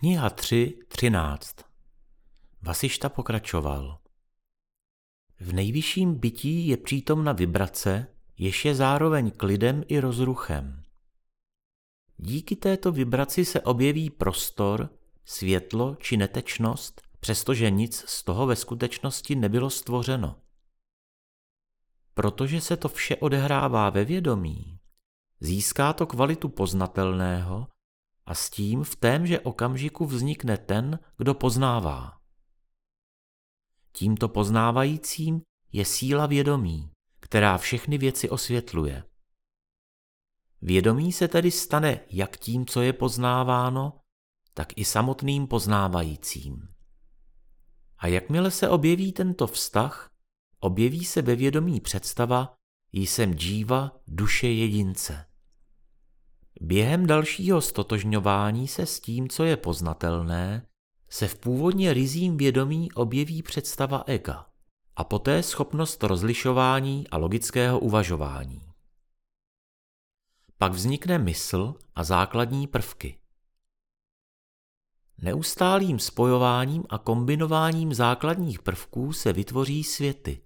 Kniha 3.13 Vasišta pokračoval. V nejvyšším bytí je přítomna vibrace, jež je zároveň klidem i rozruchem. Díky této vibraci se objeví prostor, světlo či netečnost, přestože nic z toho ve skutečnosti nebylo stvořeno. Protože se to vše odehrává ve vědomí, získá to kvalitu poznatelného a s tím v témže okamžiku vznikne ten, kdo poznává. Tímto poznávajícím je síla vědomí, která všechny věci osvětluje. Vědomí se tedy stane jak tím, co je poznáváno, tak i samotným poznávajícím. A jakmile se objeví tento vztah, objeví se ve vědomí představa, jsem džíva duše jedince. Během dalšího stotožňování se s tím, co je poznatelné, se v původně rizím vědomí objeví představa ega a poté schopnost rozlišování a logického uvažování. Pak vznikne mysl a základní prvky. Neustálým spojováním a kombinováním základních prvků se vytvoří světy.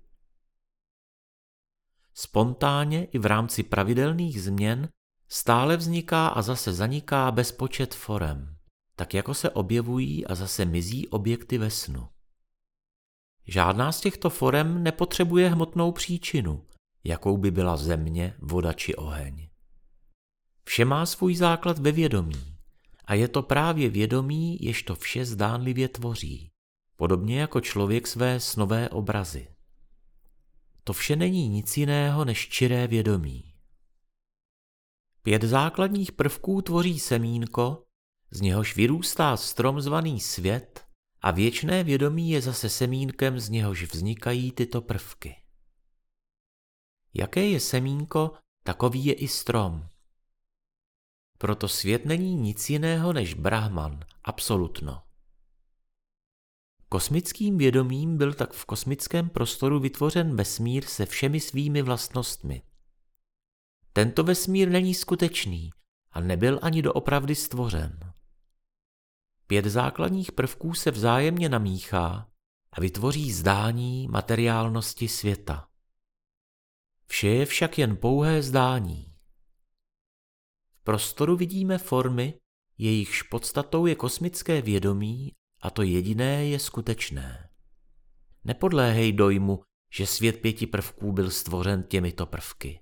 Spontánně i v rámci pravidelných změn stále vzniká a zase zaniká bezpočet forem, tak jako se objevují a zase mizí objekty ve snu. Žádná z těchto forem nepotřebuje hmotnou příčinu, jakou by byla země, voda či oheň. Vše má svůj základ ve vědomí a je to právě vědomí, jež to vše zdánlivě tvoří, podobně jako člověk své snové obrazy. To vše není nic jiného než čiré vědomí. Pět základních prvků tvoří semínko, z něhož vyrůstá strom zvaný svět a věčné vědomí je zase semínkem, z něhož vznikají tyto prvky. Jaké je semínko, takový je i strom. Proto svět není nic jiného než Brahman, absolutno. Kosmickým vědomím byl tak v kosmickém prostoru vytvořen vesmír se všemi svými vlastnostmi. Tento vesmír není skutečný a nebyl ani doopravdy stvořen. Pět základních prvků se vzájemně namíchá a vytvoří zdání materiálnosti světa. Vše je však jen pouhé zdání. V prostoru vidíme formy, jejichž podstatou je kosmické vědomí a to jediné je skutečné. Nepodléhej dojmu, že svět pěti prvků byl stvořen těmito prvky.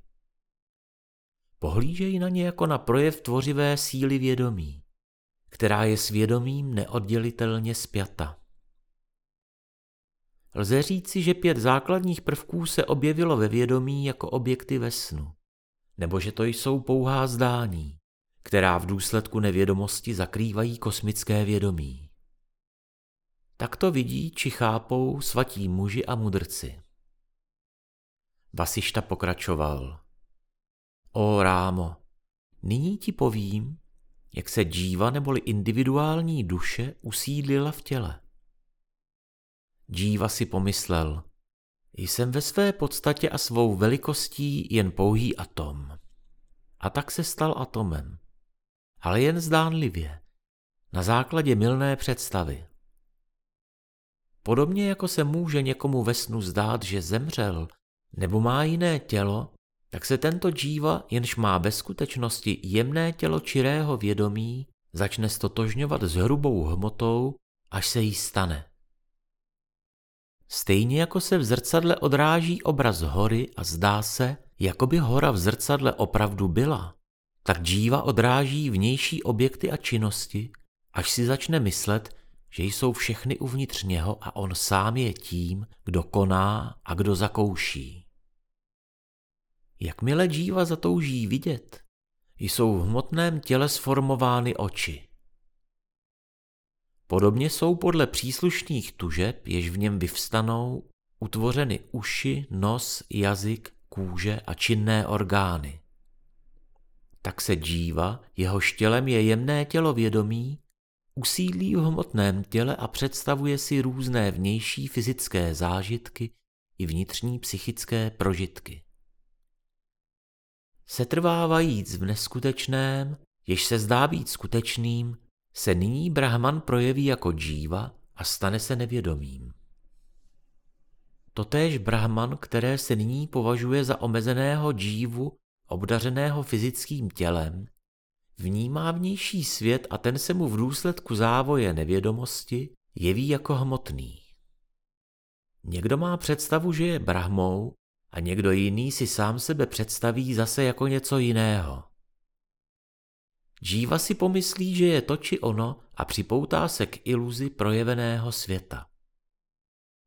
Pohlížejí na ně jako na projev tvořivé síly vědomí, která je svědomím neoddělitelně spjata. Lze říci, že pět základních prvků se objevilo ve vědomí jako objekty ve snu, nebo že to jsou pouhá zdání, která v důsledku nevědomosti zakrývají kosmické vědomí. Tak to vidí či chápou svatí muži a mudrci. Vasišta pokračoval. O Rámo, nyní ti povím, jak se džíva neboli individuální duše usídlila v těle. Džíva si pomyslel, jsem ve své podstatě a svou velikostí jen pouhý atom. A tak se stal atomem. Ale jen zdánlivě, na základě milné představy. Podobně jako se může někomu ve snu zdát, že zemřel, nebo má jiné tělo, tak se tento džíva, jenž má ve skutečnosti jemné tělo čirého vědomí, začne stotožňovat s hrubou hmotou, až se jí stane. Stejně jako se v zrcadle odráží obraz hory a zdá se, jako by hora v zrcadle opravdu byla, tak džíva odráží vnější objekty a činnosti, až si začne myslet, že jsou všechny uvnitř něho a on sám je tím, kdo koná a kdo zakouší. Jakmile džíva zatouží vidět, jsou v hmotném těle sformovány oči. Podobně jsou podle příslušných tužeb, jež v něm vyvstanou, utvořeny uši, nos, jazyk, kůže a činné orgány. Tak se džíva, jehož tělem je jemné tělo vědomí, usídlí v hmotném těle a představuje si různé vnější fyzické zážitky i vnitřní psychické prožitky setrvávajíc v neskutečném, jež se zdá být skutečným, se nyní Brahman projeví jako džíva a stane se nevědomým. Totéž Brahman, které se nyní považuje za omezeného džívu, obdařeného fyzickým tělem, vnímá vnější svět a ten se mu v důsledku závoje nevědomosti jeví jako hmotný. Někdo má představu, že je Brahmou a někdo jiný si sám sebe představí zase jako něco jiného. Džíva si pomyslí, že je to či ono a připoutá se k iluzi projeveného světa.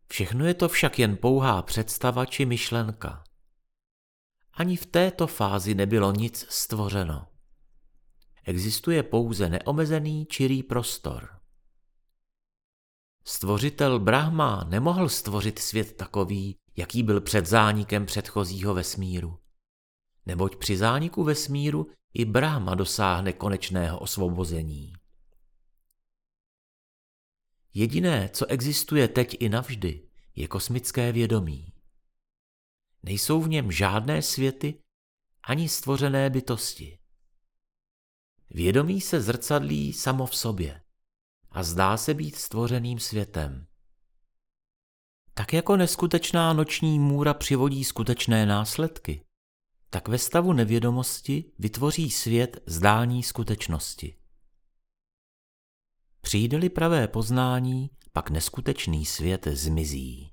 Všechno je to však jen pouhá představa či myšlenka. Ani v této fázi nebylo nic stvořeno. Existuje pouze neomezený čirý prostor. Stvořitel Brahma nemohl stvořit svět takový, jaký byl před zánikem předchozího vesmíru. Neboť při zániku vesmíru i Brahma dosáhne konečného osvobození. Jediné, co existuje teď i navždy, je kosmické vědomí. Nejsou v něm žádné světy ani stvořené bytosti. Vědomí se zrcadlí samo v sobě a zdá se být stvořeným světem. Tak jako neskutečná noční můra přivodí skutečné následky, tak ve stavu nevědomosti vytvoří svět zdání skutečnosti. Přijde-li pravé poznání, pak neskutečný svět zmizí.